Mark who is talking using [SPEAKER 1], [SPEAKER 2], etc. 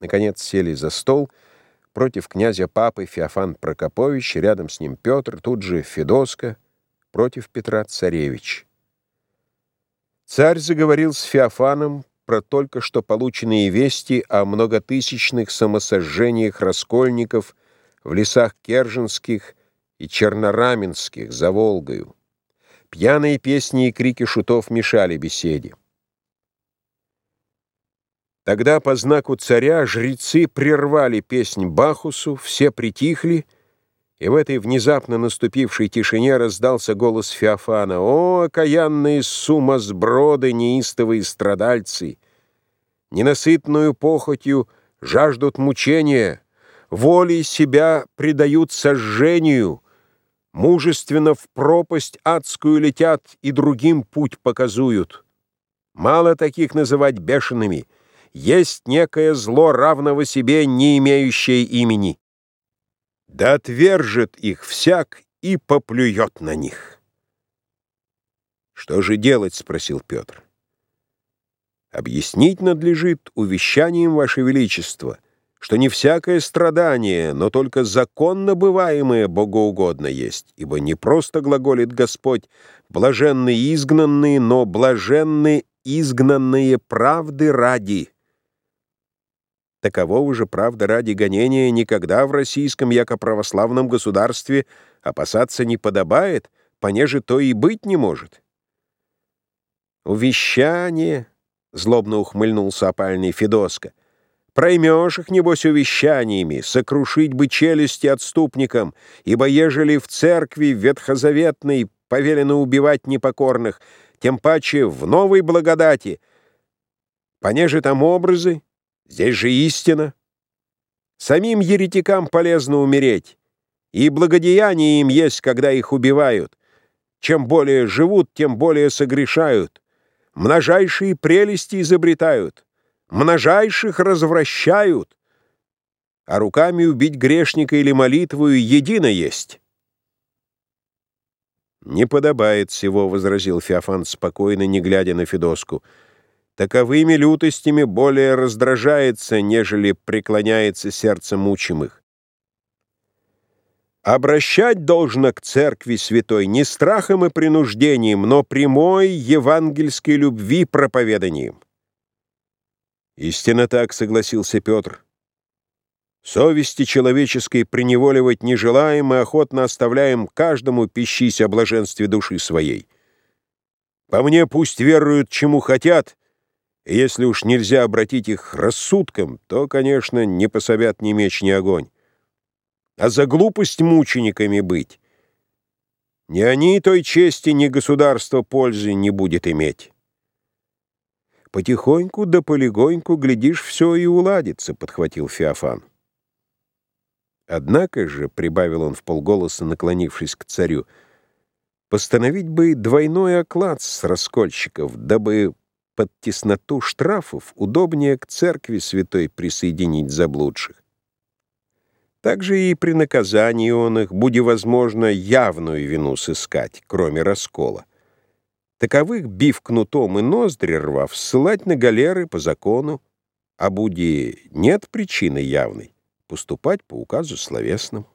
[SPEAKER 1] Наконец сели за стол. Против князя папы Феофан Прокопович, рядом с ним Петр, тут же Федоска, против Петра царевич. Царь заговорил с Феофаном про только что полученные вести о многотысячных самосожжениях раскольников в лесах Керженских и Чернораменских за Волгою. Пьяные песни и крики шутов мешали беседе. Тогда по знаку царя жрецы прервали песнь Бахусу, все притихли, и в этой внезапно наступившей тишине раздался голос Феофана. «О, окаянные сумасброды, неистовые страдальцы! Ненасытную похотью жаждут мучения, волей себя предают сожжению, мужественно в пропасть адскую летят и другим путь показуют. Мало таких называть бешеными — есть некое зло равного себе, не имеющее имени. Да отвержет их всяк и поплюет на них. «Что же делать?» — спросил Петр. «Объяснить надлежит увещанием, Ваше Величество, что не всякое страдание, но только законно бываемое богоугодно есть, ибо не просто глаголит Господь, блаженные изгнанные, но блаженные изгнанные правды ради». Такового же, правда, ради гонения никогда в российском яко-православном государстве опасаться не подобает, понеже то и быть не может. «Увещание!» — злобно ухмыльнулся опальный Федоска. «Проймешь их, небось, увещаниями, сокрушить бы челюсти отступникам, ибо ежели в церкви ветхозаветной повелено убивать непокорных, тем паче в новой благодати, понеже там образы, Здесь же истина. Самим еретикам полезно умереть, и благодеяние им есть, когда их убивают. Чем более живут, тем более согрешают. Множайшие прелести изобретают, множайших развращают, а руками убить грешника или молитвою едино есть. «Не подобает всего», — возразил Феофан спокойно, не глядя на Федоску, — таковыми лютостями более раздражается, нежели преклоняется сердце мучимых. Обращать должно к церкви святой не страхом и принуждением, но прямой евангельской любви проповеданием. Истинно так, согласился Петр. Совести человеческой приневоливать не желаем и охотно оставляем каждому пищись о блаженстве души своей. По мне пусть веруют, чему хотят, если уж нельзя обратить их рассудком, то, конечно, не пособят ни меч, ни огонь. А за глупость мучениками быть ни они той чести, ни государство пользы не будет иметь. Потихоньку да полегоньку, глядишь, все и уладится, — подхватил Феофан. Однако же, — прибавил он в полголоса, наклонившись к царю, — постановить бы двойной оклад с раскольщиков, дабы под тесноту штрафов удобнее к церкви святой присоединить заблудших. Также и при наказании он их, буди возможно, явную вину сыскать, кроме раскола. Таковых, бив кнутом и ноздри рвав, ссылать на галеры по закону, а буди нет причины явной, поступать по указу словесному.